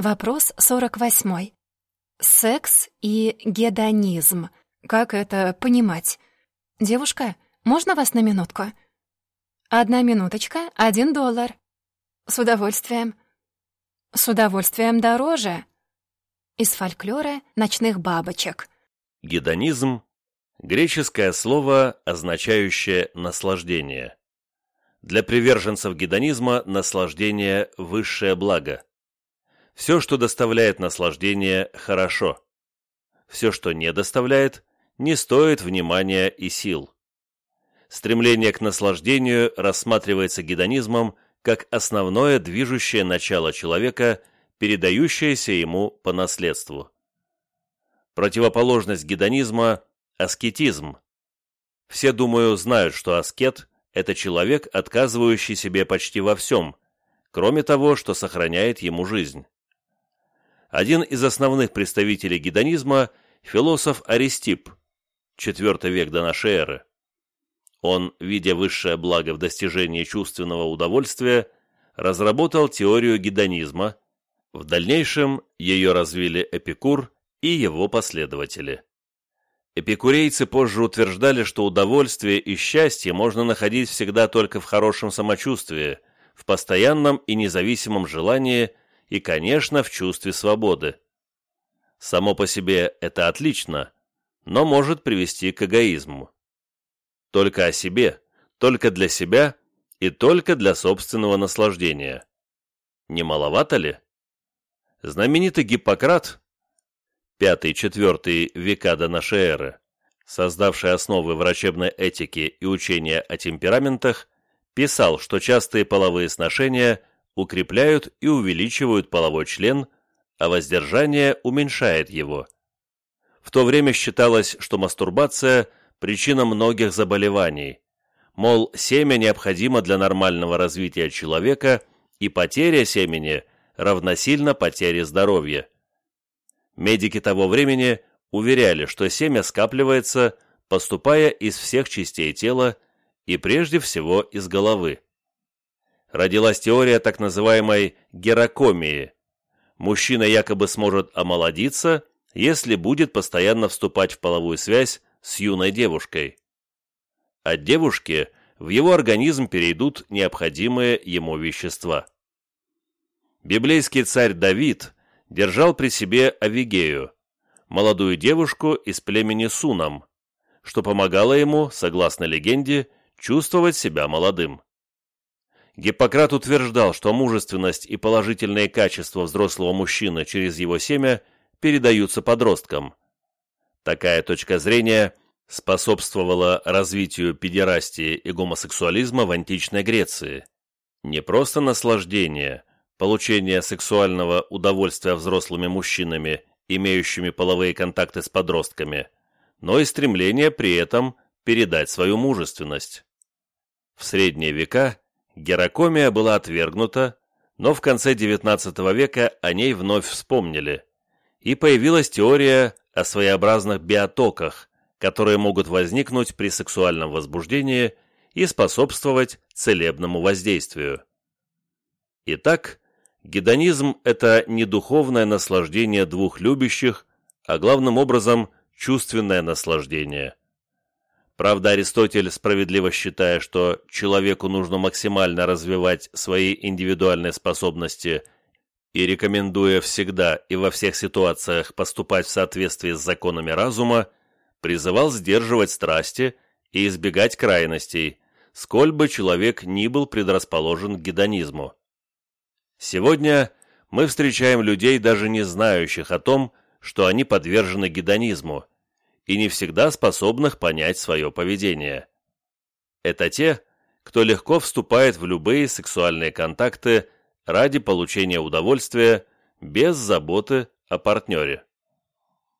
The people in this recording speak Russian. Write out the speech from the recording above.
Вопрос 48. Секс и гедонизм. Как это понимать? Девушка, можно вас на минутку? Одна минуточка, один доллар. С удовольствием. С удовольствием дороже. Из фольклора ночных бабочек. Гедонизм — греческое слово, означающее «наслаждение». Для приверженцев гедонизма наслаждение — высшее благо. Все, что доставляет наслаждение, хорошо. Все, что не доставляет, не стоит внимания и сил. Стремление к наслаждению рассматривается гедонизмом как основное движущее начало человека, передающееся ему по наследству. Противоположность гедонизма – аскетизм. Все, думаю, знают, что аскет – это человек, отказывающий себе почти во всем, кроме того, что сохраняет ему жизнь. Один из основных представителей гедонизма – философ Аристип, IV век до нашей эры. Он, видя высшее благо в достижении чувственного удовольствия, разработал теорию гедонизма. В дальнейшем ее развили Эпикур и его последователи. Эпикурейцы позже утверждали, что удовольствие и счастье можно находить всегда только в хорошем самочувствии, в постоянном и независимом желании и, конечно, в чувстве свободы. Само по себе это отлично, но может привести к эгоизму. Только о себе, только для себя и только для собственного наслаждения. Не маловато ли? Знаменитый Гиппократ, 5-4 века до нашей эры, создавший основы врачебной этики и учения о темпераментах, писал, что частые половые сношения укрепляют и увеличивают половой член, а воздержание уменьшает его. В то время считалось, что мастурбация – причина многих заболеваний. Мол, семя необходимо для нормального развития человека, и потеря семени равносильно потере здоровья. Медики того времени уверяли, что семя скапливается, поступая из всех частей тела и прежде всего из головы. Родилась теория так называемой герокомии. Мужчина якобы сможет омолодиться, если будет постоянно вступать в половую связь с юной девушкой. От девушки в его организм перейдут необходимые ему вещества. Библейский царь Давид держал при себе Авигею, молодую девушку из племени Сунам, что помогало ему, согласно легенде, чувствовать себя молодым. Гиппократ утверждал, что мужественность и положительные качества взрослого мужчины через его семя передаются подросткам. Такая точка зрения способствовала развитию педерастии и гомосексуализма в античной Греции. Не просто наслаждение, получение сексуального удовольствия взрослыми мужчинами, имеющими половые контакты с подростками, но и стремление при этом передать свою мужественность. В средние века герокомия была отвергнута, но в конце XIX века о ней вновь вспомнили, и появилась теория о своеобразных биотоках, которые могут возникнуть при сексуальном возбуждении и способствовать целебному воздействию. Итак, гедонизм – это не духовное наслаждение двух любящих, а главным образом чувственное наслаждение. Правда, Аристотель, справедливо считая, что человеку нужно максимально развивать свои индивидуальные способности – и рекомендуя всегда и во всех ситуациях поступать в соответствии с законами разума, призывал сдерживать страсти и избегать крайностей, сколь бы человек ни был предрасположен к гедонизму. Сегодня мы встречаем людей, даже не знающих о том, что они подвержены гедонизму, и не всегда способных понять свое поведение. Это те, кто легко вступает в любые сексуальные контакты ради получения удовольствия без заботы о партнере.